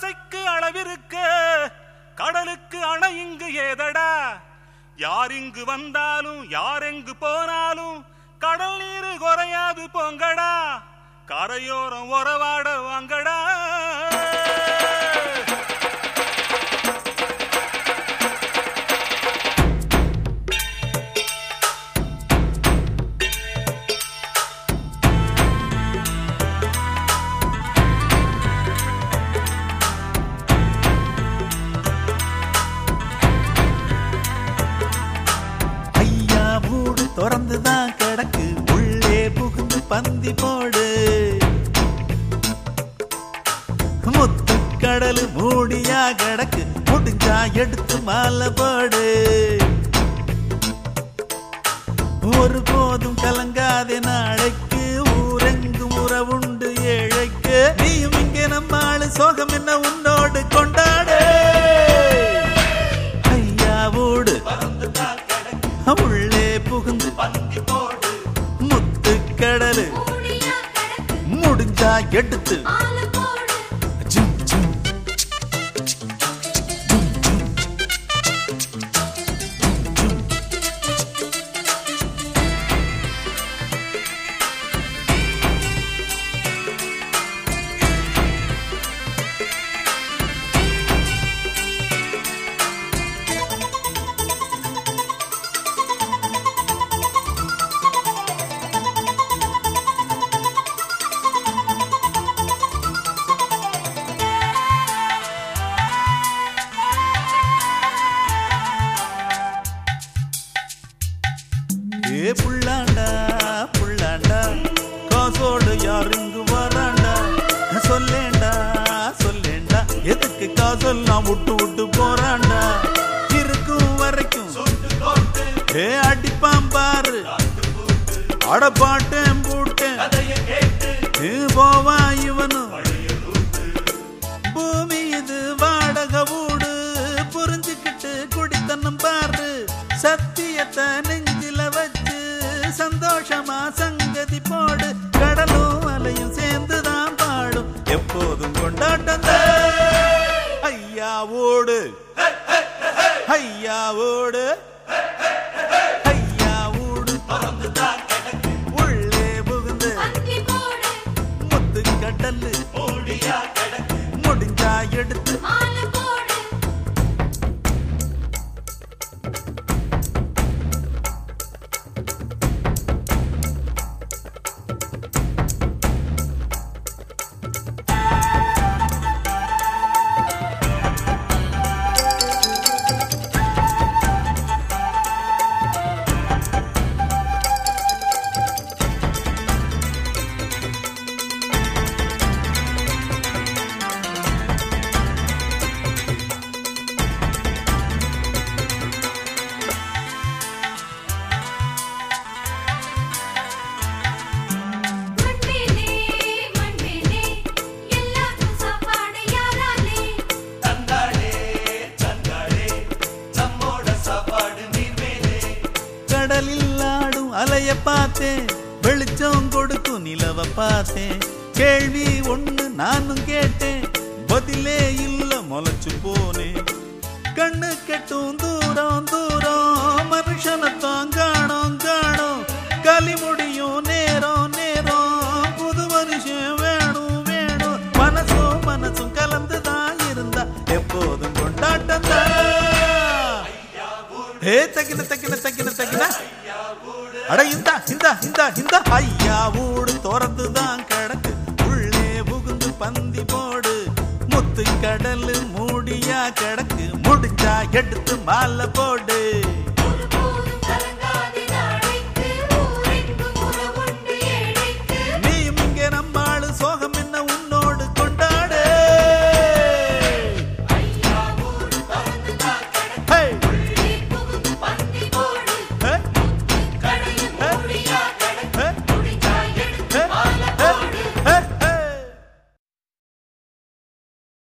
ஆசைக்கு அளவிருக்கு கடலுக்கு அணை இங்கு ஏதடா? யார் இங்கு வந்தாலும் யார் எங்கு போனாலும் கடல் நீர் குறையாது போங்கடா. கரையோரம் உறவாட வாங்கடா. திறந்துதான் கிடக்கு. உள்ளே புகுந்து பந்தி போடு. முத்து கடல் மூடியா கிடக்கு. முடிஞ்சா எடுத்து மாலை போடு. ஒரு போதும் கலங்காதே நாளைக்கு. ஊரெங்கும் உறவுண்டு ஏழைக்கு. நீயும் இங்கே நம்ம ஆளு. சோகம் என்ன உன்னோடு கொண்டாடு. ஐயாவோடு உள்ள எடுத்து ஏ புள்ளாண்டா புள்ளாண்டா. காசோடு யார் இங்கு வராண்டா? சொல்லேண்டா சொல்லேண்டா. எதுக்கு காசெல்லாம் விட்டு விட்டு போறாண்டா? இருக்கும் வரைக்கும். ஏ அடிப்பான் பாரு. அட பாட்டேன் போவா இவனும். பூமி இது வாடக வீடு. புரிஞ்சுக்கிட்டு குடித்தனம் பாரு. சந்தோஷமா சங்கதி போடு. கடலும் அலையும் சேர்ந்துதான் பாடும். எப்போதும் கொண்டாட்டம் ஐயா ஓடு. ஐயா ஓடு. ஆடும் பார்த்தேன் வெளிச்சம் கொடுக்கும் நிலவ பார்த்தேன். கேள்வி ஒண்ணு நானும் கேட்டேன் பதிலே இல்ல முளைச்சு போனேன். கண்ணு கெட்டும் தூரம் தூரம் மனுஷனத்தான் காணோம் காணோம். களி முடியும் நேரம் நேரம் புது மனுஷன் வேணும் வேணும். மனசும் மனசும் கலந்துதான் இருந்தா எப்போதும் கொண்டாட்டம் தான். ஏ தக்கின தக்கின தக்கின தக்கின. அட இந்த இந்த இந்த இந்த. ஐயா ஊடு திறந்து தான் கிடக்கு. உள்ளே புகுந்து பந்தி போடு. முத்து கடல் மூடியா கிடக்கு. முடிஞ்சா எடுத்து மாலை போடு.